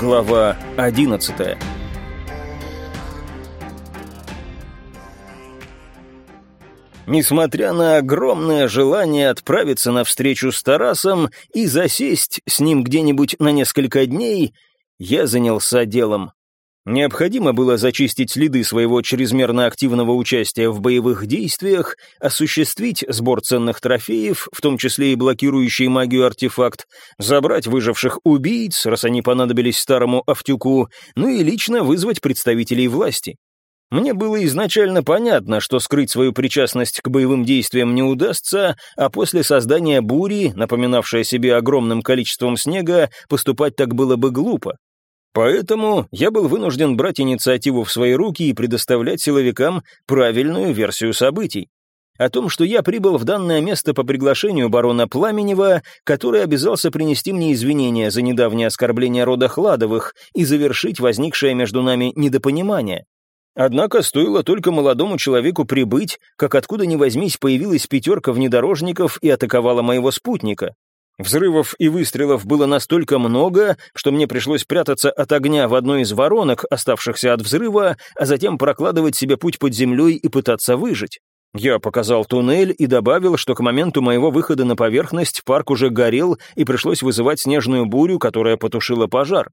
Глава 11 Несмотря на огромное желание отправиться на встречу с Тарасом и засесть с ним где-нибудь на несколько дней, я занялся делом. Необходимо было зачистить следы своего чрезмерно активного участия в боевых действиях, осуществить сбор ценных трофеев, в том числе и блокирующий магию артефакт, забрать выживших убийц, раз они понадобились старому Автюку, ну и лично вызвать представителей власти. Мне было изначально понятно, что скрыть свою причастность к боевым действиям не удастся, а после создания бури, напоминавшей себе огромным количеством снега, поступать так было бы глупо. Поэтому я был вынужден брать инициативу в свои руки и предоставлять силовикам правильную версию событий. О том, что я прибыл в данное место по приглашению барона Пламенева, который обязался принести мне извинения за недавнее оскорбление рода Хладовых и завершить возникшее между нами недопонимание. Однако стоило только молодому человеку прибыть, как откуда ни возьмись появилась пятерка внедорожников и атаковала моего спутника. Взрывов и выстрелов было настолько много, что мне пришлось прятаться от огня в одной из воронок, оставшихся от взрыва, а затем прокладывать себе путь под землей и пытаться выжить. Я показал туннель и добавил, что к моменту моего выхода на поверхность парк уже горел и пришлось вызывать снежную бурю, которая потушила пожар.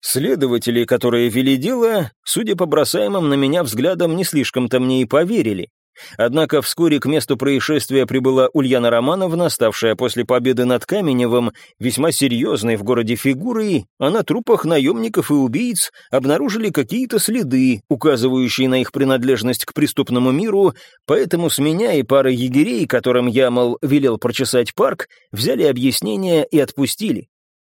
Следователи, которые вели дело, судя по бросаемым на меня взглядам, не слишком-то мне и поверили. Однако вскоре к месту происшествия прибыла Ульяна Романовна, ставшая после победы над Каменевым весьма серьезной в городе фигурой, а на трупах наемников и убийц обнаружили какие-то следы, указывающие на их принадлежность к преступному миру, поэтому с меня и парой егерей, которым я, мол, велел прочесать парк, взяли объяснение и отпустили.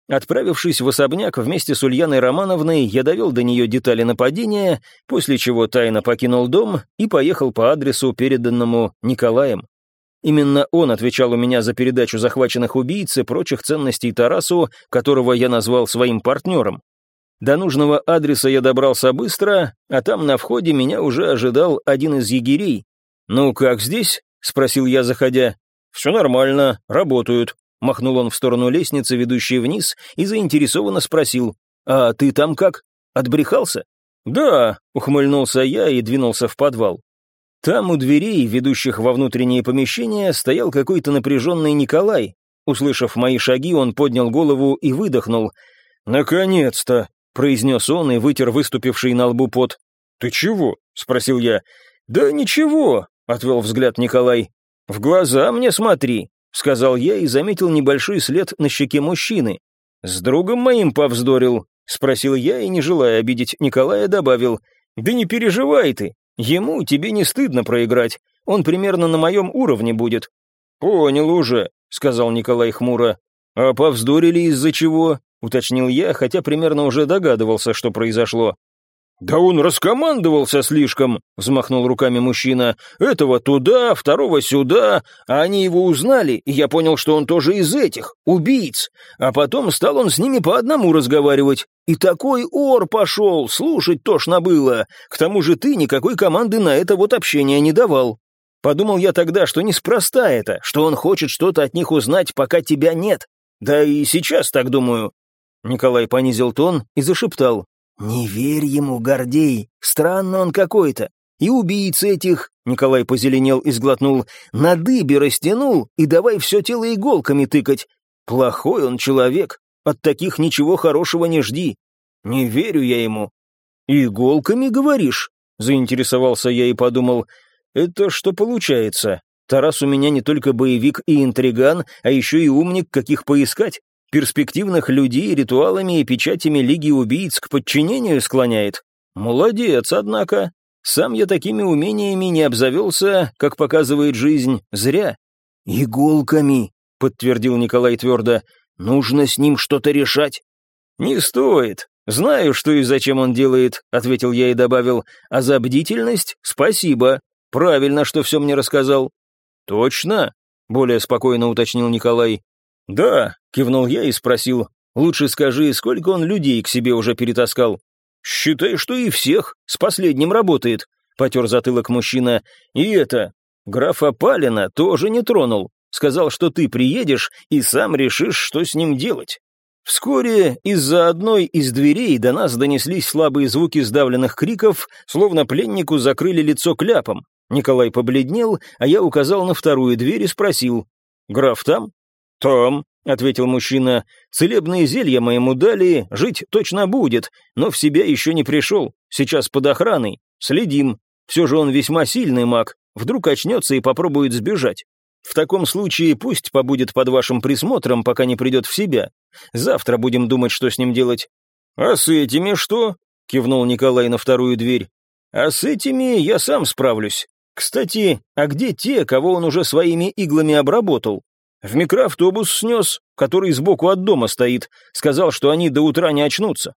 Отправившись в особняк вместе с Ульяной Романовной, я довел до нее детали нападения, после чего тайно покинул дом и поехал по адресу, переданному Николаем. Именно он отвечал у меня за передачу захваченных убийц и прочих ценностей Тарасу, которого я назвал своим партнером. До нужного адреса я добрался быстро, а там на входе меня уже ожидал один из егерей. «Ну как здесь?» — спросил я, заходя. «Все нормально, работают», Махнул он в сторону лестницы, ведущей вниз, и заинтересованно спросил, «А ты там как? Отбрехался?» «Да», — ухмыльнулся я и двинулся в подвал. Там у дверей, ведущих во внутренние помещения, стоял какой-то напряженный Николай. Услышав мои шаги, он поднял голову и выдохнул. «Наконец-то!» — произнес он и вытер выступивший на лбу пот. «Ты чего?» — спросил я. «Да ничего», — отвел взгляд Николай. «В глаза мне смотри, — сказал я и заметил небольшой след на щеке мужчины. «С другом моим повздорил?» — спросил я и, не желая обидеть Николая, добавил. «Да не переживай ты, ему тебе не стыдно проиграть, он примерно на моем уровне будет». «Понял уже», — сказал Николай хмуро. «А повздорили из-за чего?» — уточнил я, хотя примерно уже догадывался, что произошло. «Да он раскомандовался слишком», — взмахнул руками мужчина. «Этого туда, второго сюда, а они его узнали, и я понял, что он тоже из этих, убийц. А потом стал он с ними по одному разговаривать. И такой ор пошел, слушать тошно было. К тому же ты никакой команды на это вот общение не давал. Подумал я тогда, что неспроста это, что он хочет что-то от них узнать, пока тебя нет. Да и сейчас так думаю». Николай понизил тон и зашептал. «Не верь ему, Гордей, странно он какой-то. И убийц этих, — Николай позеленел и сглотнул, — на дыбе растянул и давай все тело иголками тыкать. Плохой он человек, от таких ничего хорошего не жди. Не верю я ему». «Иголками, говоришь?» — заинтересовался я и подумал. «Это что получается? Тарас у меня не только боевик и интриган, а еще и умник, каких поискать перспективных людей ритуалами и печатями Лиги Убийц к подчинению склоняет. Молодец, однако. Сам я такими умениями не обзавелся, как показывает жизнь, зря. «Иголками», — подтвердил Николай твердо, — «нужно с ним что-то решать». «Не стоит. Знаю, что и зачем он делает», — ответил я и добавил, «а за бдительность спасибо. Правильно, что все мне рассказал». «Точно?» — более спокойно уточнил Николай. «Да», — кивнул я и спросил, «лучше скажи, сколько он людей к себе уже перетаскал?» «Считай, что и всех, с последним работает», — потер затылок мужчина. «И это, графа Палина тоже не тронул, сказал, что ты приедешь и сам решишь, что с ним делать». Вскоре из-за одной из дверей до нас донеслись слабые звуки сдавленных криков, словно пленнику закрыли лицо кляпом. Николай побледнел, а я указал на вторую дверь и спросил. «Граф там?» «Там», — ответил мужчина. «Целебные зелья моему дали, жить точно будет, но в себя еще не пришел. Сейчас под охраной. Следим. Все же он весьма сильный маг. Вдруг очнется и попробует сбежать. В таком случае пусть побудет под вашим присмотром, пока не придет в себя. Завтра будем думать, что с ним делать». «А с этими что?» — кивнул Николай на вторую дверь. «А с этими я сам справлюсь. Кстати, а где те, кого он уже своими иглами обработал? В микроавтобус снес, который сбоку от дома стоит, сказал, что они до утра не очнутся.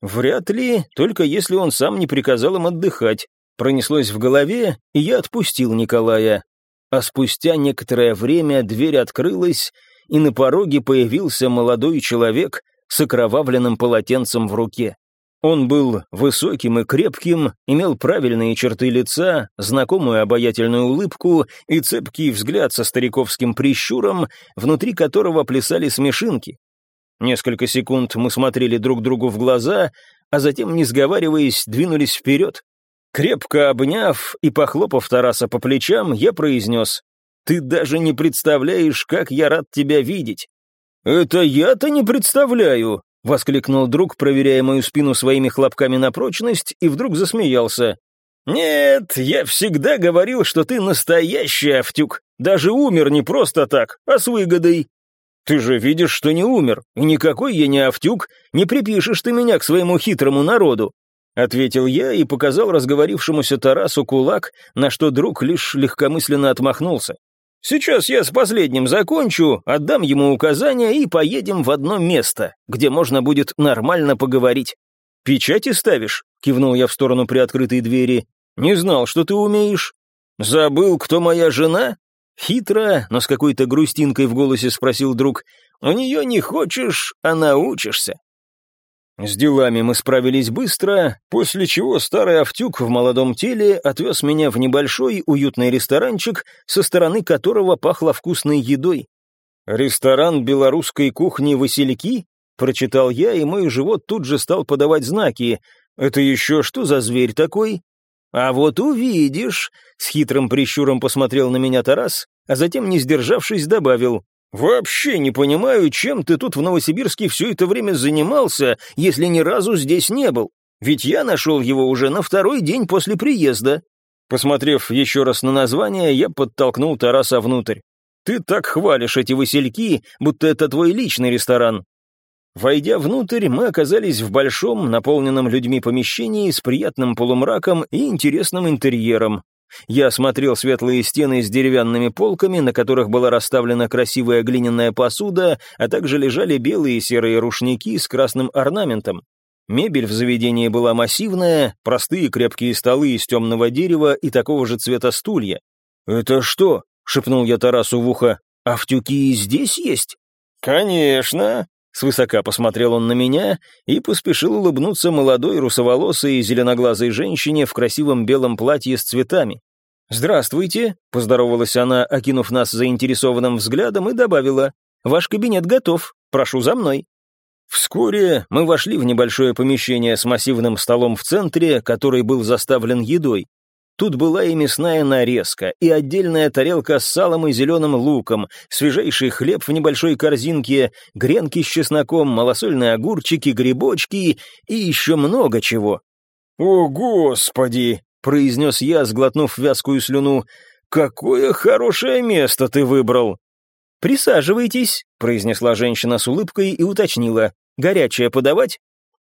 Вряд ли, только если он сам не приказал им отдыхать. Пронеслось в голове, и я отпустил Николая. А спустя некоторое время дверь открылась, и на пороге появился молодой человек с окровавленным полотенцем в руке. Он был высоким и крепким, имел правильные черты лица, знакомую обаятельную улыбку и цепкий взгляд со стариковским прищуром, внутри которого плясали смешинки. Несколько секунд мы смотрели друг другу в глаза, а затем, не сговариваясь, двинулись вперед. Крепко обняв и похлопав Тараса по плечам, я произнес, «Ты даже не представляешь, как я рад тебя видеть». «Это я-то не представляю», — воскликнул друг, проверяя мою спину своими хлопками на прочность, и вдруг засмеялся. «Нет, я всегда говорил, что ты настоящий Автюк. Даже умер не просто так, а с выгодой. Ты же видишь, что не умер, и никакой я не Автюк, не припишешь ты меня к своему хитрому народу. — ответил я и показал разговорившемуся Тарасу кулак, на что друг лишь легкомысленно отмахнулся. «Сейчас я с последним закончу, отдам ему указания и поедем в одно место, где можно будет нормально поговорить». «Печати ставишь?» — кивнул я в сторону приоткрытой двери. «Не знал, что ты умеешь». «Забыл, кто моя жена?» Хитро, но с какой-то грустинкой в голосе спросил друг. «У нее не хочешь, а научишься». С делами мы справились быстро, после чего старый Автюк в молодом теле отвез меня в небольшой уютный ресторанчик, со стороны которого пахло вкусной едой. «Ресторан белорусской кухни «Васильки»?» — прочитал я, и мой живот тут же стал подавать знаки. «Это еще что за зверь такой?» «А вот увидишь», — с хитрым прищуром посмотрел на меня Тарас, а затем, не сдержавшись, добавил. «Вообще не понимаю, чем ты тут в Новосибирске все это время занимался, если ни разу здесь не был. Ведь я нашел его уже на второй день после приезда». Посмотрев еще раз на название, я подтолкнул Тараса внутрь. «Ты так хвалишь эти васильки, будто это твой личный ресторан». Войдя внутрь, мы оказались в большом, наполненном людьми помещении с приятным полумраком и интересным интерьером. Я осмотрел светлые стены с деревянными полками, на которых была расставлена красивая глиняная посуда, а также лежали белые и серые рушники с красным орнаментом. Мебель в заведении была массивная, простые крепкие столы из темного дерева и такого же цвета стулья. «Это что?» — шепнул я Тарасу в ухо. «Автюки и здесь есть?» «Конечно!» Свысока посмотрел он на меня и поспешил улыбнуться молодой русоволосой и зеленоглазой женщине в красивом белом платье с цветами. «Здравствуйте», — поздоровалась она, окинув нас заинтересованным взглядом, и добавила, «Ваш кабинет готов, прошу за мной». Вскоре мы вошли в небольшое помещение с массивным столом в центре, который был заставлен едой. Тут была и мясная нарезка, и отдельная тарелка с салом и зеленым луком, свежайший хлеб в небольшой корзинке, гренки с чесноком, малосольные огурчики, грибочки и еще много чего. «О, Господи!» — произнес я, сглотнув вязкую слюну. «Какое хорошее место ты выбрал!» «Присаживайтесь», — произнесла женщина с улыбкой и уточнила. «Горячее подавать?»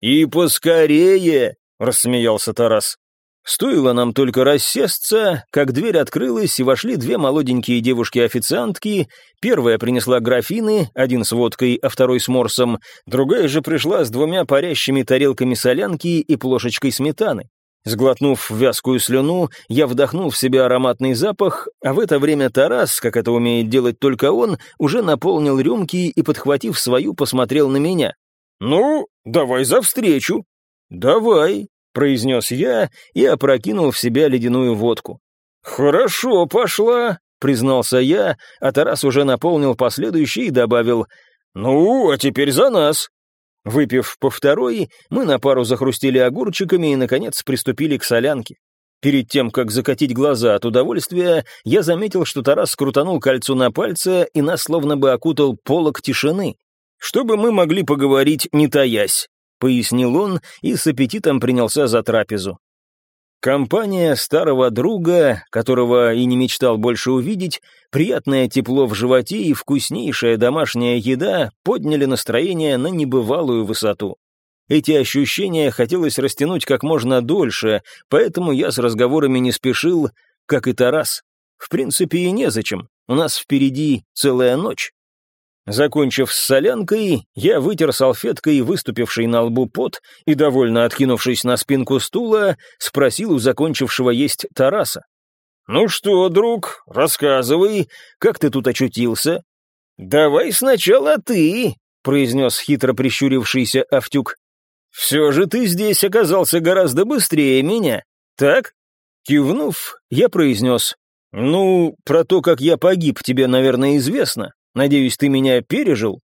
«И поскорее!» — рассмеялся Тарас. Стоило нам только рассесться, как дверь открылась, и вошли две молоденькие девушки-официантки. Первая принесла графины, один с водкой, а второй с морсом, другая же пришла с двумя парящими тарелками солянки и плошечкой сметаны. Сглотнув вязкую слюну, я вдохнул в себя ароматный запах, а в это время Тарас, как это умеет делать только он, уже наполнил рюмки и, подхватив свою, посмотрел на меня. «Ну, давай за встречу». «Давай», произнес я и опрокинул в себя ледяную водку. «Хорошо пошла», — признался я, а Тарас уже наполнил последующий и добавил, «Ну, а теперь за нас». Выпив по второй, мы на пару захрустили огурчиками и, наконец, приступили к солянке. Перед тем, как закатить глаза от удовольствия, я заметил, что Тарас скрутанул кольцо на пальце и нас словно бы окутал полог тишины. «Чтобы мы могли поговорить, не таясь», — пояснил он и с аппетитом принялся за трапезу. Компания старого друга, которого и не мечтал больше увидеть, приятное тепло в животе и вкуснейшая домашняя еда подняли настроение на небывалую высоту. Эти ощущения хотелось растянуть как можно дольше, поэтому я с разговорами не спешил, как и Тарас. В принципе, и незачем, у нас впереди целая ночь. Закончив с солянкой, я вытер салфеткой выступивший на лбу пот и, довольно откинувшись на спинку стула, спросил у закончившего есть Тараса. «Ну что, друг, рассказывай, как ты тут очутился?» «Давай сначала ты», — произнес хитро прищурившийся Автюк. «Все же ты здесь оказался гораздо быстрее меня, так?» Кивнув, я произнес. «Ну, про то, как я погиб, тебе, наверное, известно. Надеюсь, ты меня пережил?»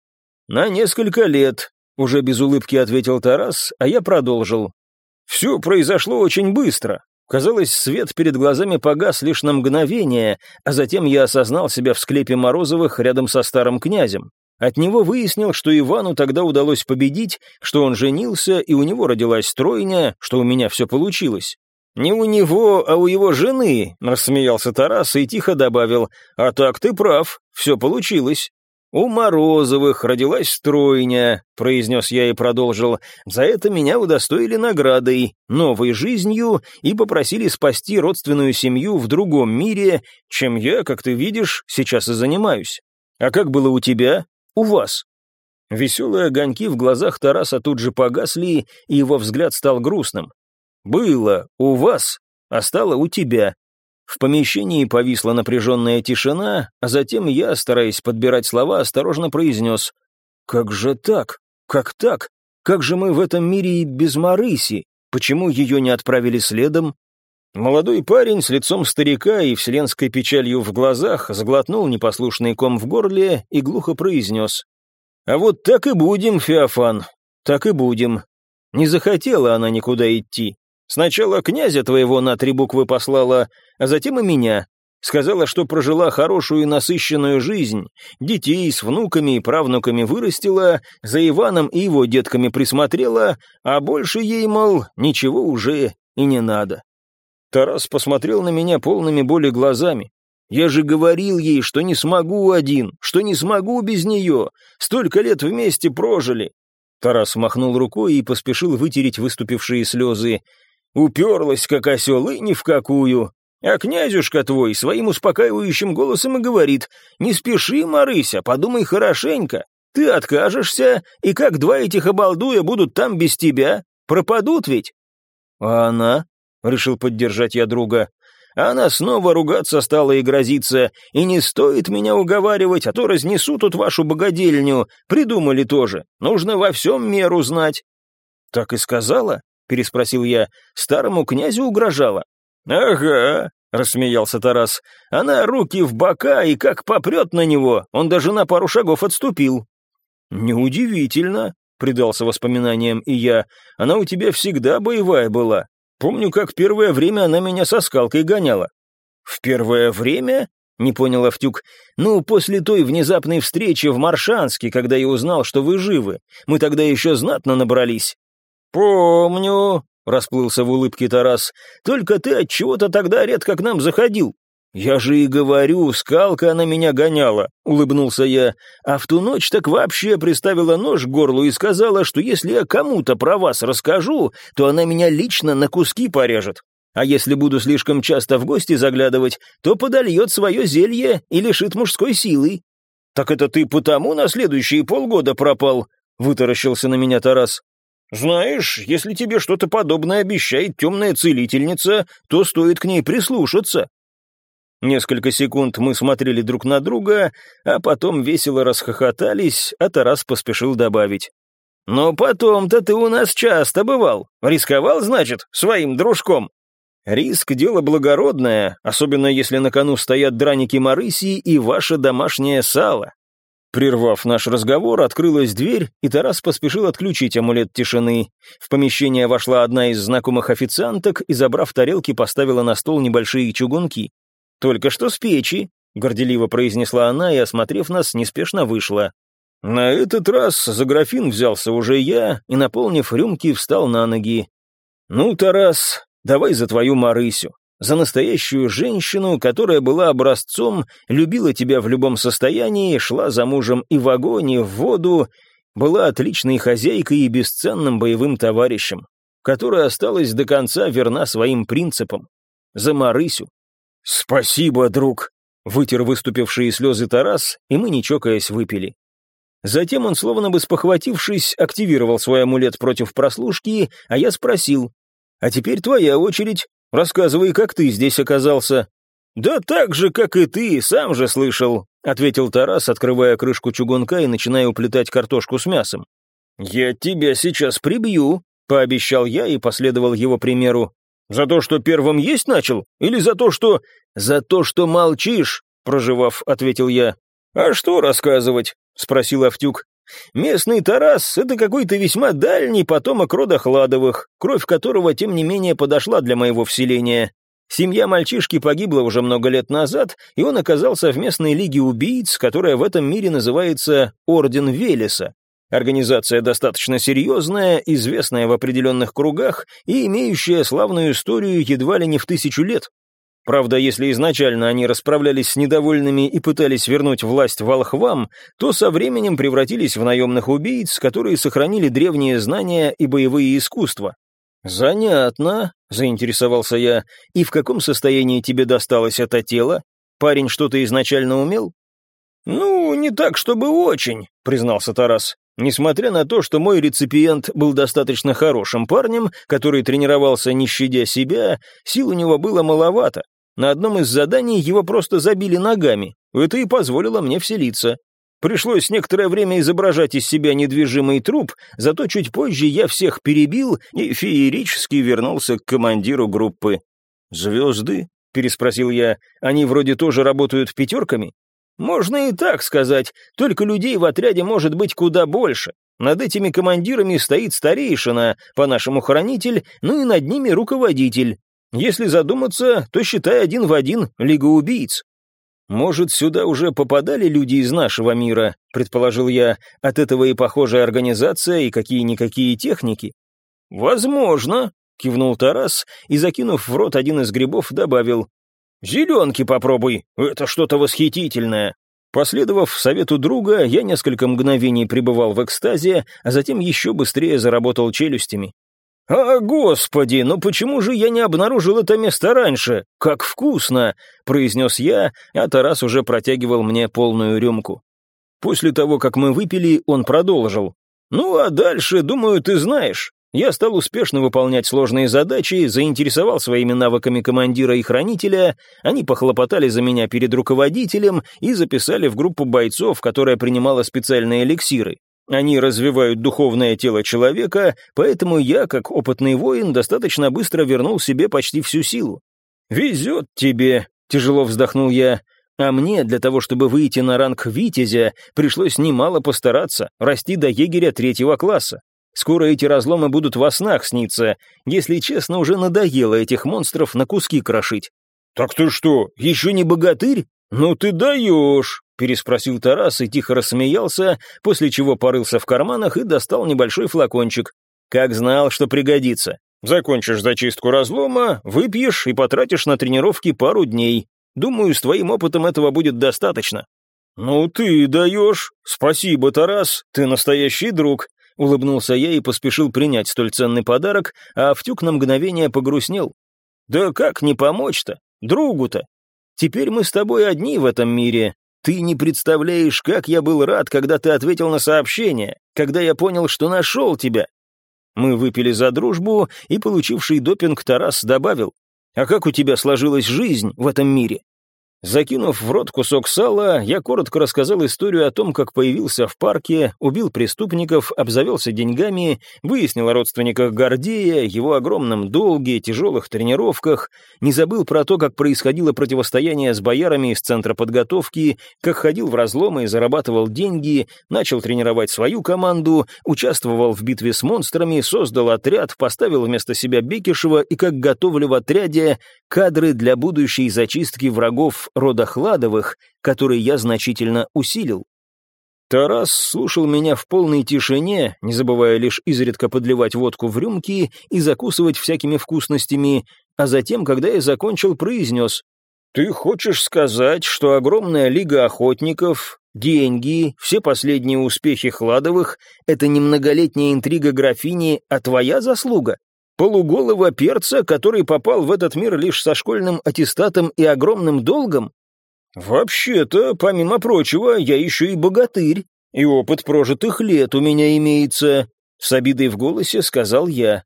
«На несколько лет», — уже без улыбки ответил Тарас, а я продолжил. «Все произошло очень быстро. Казалось, свет перед глазами погас лишь на мгновение, а затем я осознал себя в склепе Морозовых рядом со старым князем. От него выяснил, что Ивану тогда удалось победить, что он женился, и у него родилась тройня, что у меня все получилось. «Не у него, а у его жены», — рассмеялся Тарас и тихо добавил, «А так ты прав, все получилось». «У Морозовых родилась стройня», — произнес я и продолжил. «За это меня удостоили наградой, новой жизнью и попросили спасти родственную семью в другом мире, чем я, как ты видишь, сейчас и занимаюсь. А как было у тебя? У вас?» Веселые огоньки в глазах Тараса тут же погасли, и его взгляд стал грустным. «Было у вас, а стало у тебя. В помещении повисла напряженная тишина, а затем я, стараясь подбирать слова, осторожно произнес. «Как же так? Как так? Как же мы в этом мире и без Марыси? Почему ее не отправили следом?» Молодой парень с лицом старика и вселенской печалью в глазах сглотнул непослушный ком в горле и глухо произнес. «А вот так и будем, Феофан, так и будем. Не захотела она никуда идти. Сначала князя твоего на три буквы послала, а затем и меня. Сказала, что прожила хорошую и насыщенную жизнь, детей с внуками и правнуками вырастила, за Иваном и его детками присмотрела, а больше ей, мол, ничего уже и не надо. Тарас посмотрел на меня полными боли глазами. Я же говорил ей, что не смогу один, что не смогу без нее. Столько лет вместе прожили. Тарас махнул рукой и поспешил вытереть выступившие слезы. Уперлась, как осел, и ни в какую. А князюшка твой своим успокаивающим голосом и говорит, «Не спеши, Марыся, подумай хорошенько. Ты откажешься, и как два этих обалдуя будут там без тебя? Пропадут ведь?» «А она?» — решил поддержать я друга. «Она снова ругаться стала и грозиться, и не стоит меня уговаривать, а то разнесу тут вашу богадельню. Придумали тоже. Нужно во всем меру знать». «Так и сказала?» Переспросил я. «Старому князю угрожала?» «Ага», — рассмеялся Тарас. «Она руки в бока, и как попрет на него, он даже на пару шагов отступил». «Неудивительно», — предался воспоминаниям и я. «Она у тебя всегда боевая была. Помню, как первое время она меня со скалкой гоняла». «В первое время?» — не понял Автюк. «Ну, после той внезапной встречи в Маршанске, когда я узнал, что вы живы. Мы тогда еще знатно набрались. «Помню», — расплылся в улыбке Тарас, — «только ты от чего то тогда редко к нам заходил». «Я же и говорю, скалка она меня гоняла», — улыбнулся я, «а в ту ночь так вообще приставила нож к горлу и сказала, что если я кому-то про вас расскажу, то она меня лично на куски порежет. А если буду слишком часто в гости заглядывать, то подольет свое зелье и лишит мужской силы». «Так это ты потому на следующие полгода пропал?» — вытаращился на меня Тарас. «Знаешь, если тебе что-то подобное обещает темная целительница, то стоит к ней прислушаться». Несколько секунд мы смотрели друг на друга, а потом весело расхохотались, а Тарас поспешил добавить. «Но потом-то ты у нас часто бывал. Рисковал, значит, своим дружком?» «Риск — дело благородное, особенно если на кону стоят драники Марысии и ваше домашнее сало. Прервав наш разговор, открылась дверь, и Тарас поспешил отключить амулет тишины. В помещение вошла одна из знакомых официанток и, забрав тарелки, поставила на стол небольшие чугунки. «Только что с печи», — горделиво произнесла она и, осмотрев нас, неспешно вышла. На этот раз за графин взялся уже я и, наполнив рюмки, встал на ноги. «Ну, Тарас, давай за твою Марысю за настоящую женщину, которая была образцом, любила тебя в любом состоянии, шла за мужем и в огонь, и в воду, была отличной хозяйкой и бесценным боевым товарищем, которая осталась до конца верна своим принципам. За Марысю. «Спасибо, друг!» — вытер выступившие слезы Тарас, и мы, не чокаясь, выпили. Затем он, словно бы спохватившись, активировал свой амулет против прослушки, а я спросил, «А теперь твоя очередь, Рассказывай, как ты здесь оказался». «Да так же, как и ты, сам же слышал», — ответил Тарас, открывая крышку чугунка и начиная уплетать картошку с мясом. «Я тебя сейчас прибью», — пообещал я и последовал его примеру. «За то, что первым есть начал? Или за то, что...» «За то, что молчишь», — проживав, ответил я. «А что рассказывать?» — спросил Автюк. Местный Тарас — это какой-то весьма дальний потомок рода Хладовых, кровь которого, тем не менее, подошла для моего вселения. Семья мальчишки погибла уже много лет назад, и он оказался в местной лиге убийц, которая в этом мире называется Орден Велеса. Организация достаточно серьезная, известная в определенных кругах и имеющая славную историю едва ли не в тысячу лет. Правда, если изначально они расправлялись с недовольными и пытались вернуть власть волхвам, то со временем превратились в наемных убийц, которые сохранили древние знания и боевые искусства. «Занятно», — заинтересовался я. «И в каком состоянии тебе досталось это тело? Парень что-то изначально умел?» «Ну, не так, чтобы очень», — признался Тарас. Несмотря на то, что мой реципиент был достаточно хорошим парнем, который тренировался не щадя себя, сил у него было маловато, на одном из заданий его просто забили ногами. Это и позволило мне вселиться. Пришлось некоторое время изображать из себя недвижимый труп, зато чуть позже я всех перебил и феерически вернулся к командиру группы. «Звезды?» — переспросил я. «Они вроде тоже работают пятерками?» «Можно и так сказать, только людей в отряде может быть куда больше. Над этими командирами стоит старейшина, по-нашему хранитель, ну и над ними руководитель. Если задуматься, то считай один в один Лига убийц. Может, сюда уже попадали люди из нашего мира, предположил я, от этого и похожая организация, и какие-никакие техники. Возможно, кивнул Тарас и, закинув в рот один из грибов, добавил. «Зеленки попробуй, это что-то восхитительное». Последовав совету друга, я несколько мгновений пребывал в экстазе, а затем еще быстрее заработал челюстями. «А, господи, ну почему же я не обнаружил это место раньше? Как вкусно!» — произнес я, а Тарас уже протягивал мне полную рюмку. После того, как мы выпили, он продолжил. «Ну а дальше, думаю, ты знаешь. Я стал успешно выполнять сложные задачи, заинтересовал своими навыками командира и хранителя, они похлопотали за меня перед руководителем и записали в группу бойцов, которая принимала специальные эликсиры. Они развивают духовное тело человека, поэтому я, как опытный воин, достаточно быстро вернул себе почти всю силу. «Везет тебе», — тяжело вздохнул я. «А мне, для того, чтобы выйти на ранг Витязя, пришлось немало постараться, расти до егеря третьего класса. Скоро эти разломы будут во снах сниться. Если честно, уже надоело этих монстров на куски крошить». «Так ты что, еще не богатырь? Ну ты даешь!» переспросил Тарас и тихо рассмеялся, после чего порылся в карманах и достал небольшой флакончик. Как знал, что пригодится. Закончишь зачистку разлома, выпьешь и потратишь на тренировки пару дней. Думаю, с твоим опытом этого будет достаточно. Ну ты даешь. Спасибо, Тарас, ты настоящий друг. Улыбнулся я и поспешил принять столь ценный подарок, а Автюк на мгновение погрустнел. Да как не помочь-то? Другу-то. Теперь мы с тобой одни в этом мире, ты не представляешь, как я был рад, когда ты ответил на сообщение, когда я понял, что нашел тебя. Мы выпили за дружбу, и получивший допинг Тарас добавил, «А как у тебя сложилась жизнь в этом мире?» Закинув в рот кусок сала, я коротко рассказал историю о том, как появился в парке, убил преступников, обзавелся деньгами, выяснил о родственниках Гордея, его огромном долге, тяжелых тренировках, не забыл про то, как происходило противостояние с боярами из центра подготовки, как ходил в разломы и зарабатывал деньги, начал тренировать свою команду, участвовал в битве с монстрами, создал отряд, поставил вместо себя Бекишева и как готовлю в отряде кадры для будущей зачистки врагов рода Хладовых, который я значительно усилил. Тарас слушал меня в полной тишине, не забывая лишь изредка подливать водку в рюмки и закусывать всякими вкусностями, а затем, когда я закончил, произнес «Ты хочешь сказать, что огромная лига охотников, деньги, все последние успехи Хладовых — это не многолетняя интрига графини, а твоя заслуга?» Полуголого перца, который попал в этот мир лишь со школьным аттестатом и огромным долгом? Вообще-то, помимо прочего, я еще и богатырь, и опыт прожитых лет у меня имеется, с обидой в голосе сказал я.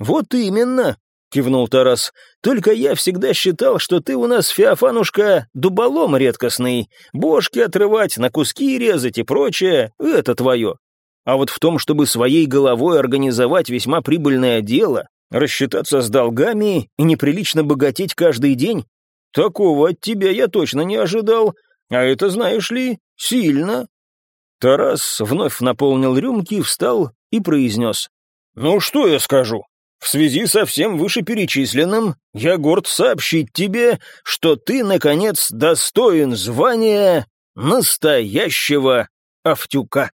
Вот именно, кивнул Тарас. Только я всегда считал, что ты у нас, Феофанушка, дуболом редкостный. Бошки отрывать, на куски резать и прочее — это твое. А вот в том, чтобы своей головой организовать весьма прибыльное дело, рассчитаться с долгами и неприлично богатеть каждый день, такого от тебя я точно не ожидал, а это, знаешь ли, сильно. Тарас вновь наполнил рюмки, встал и произнес. «Ну что я скажу? В связи со всем вышеперечисленным, я горд сообщить тебе, что ты, наконец, достоин звания настоящего Автюка».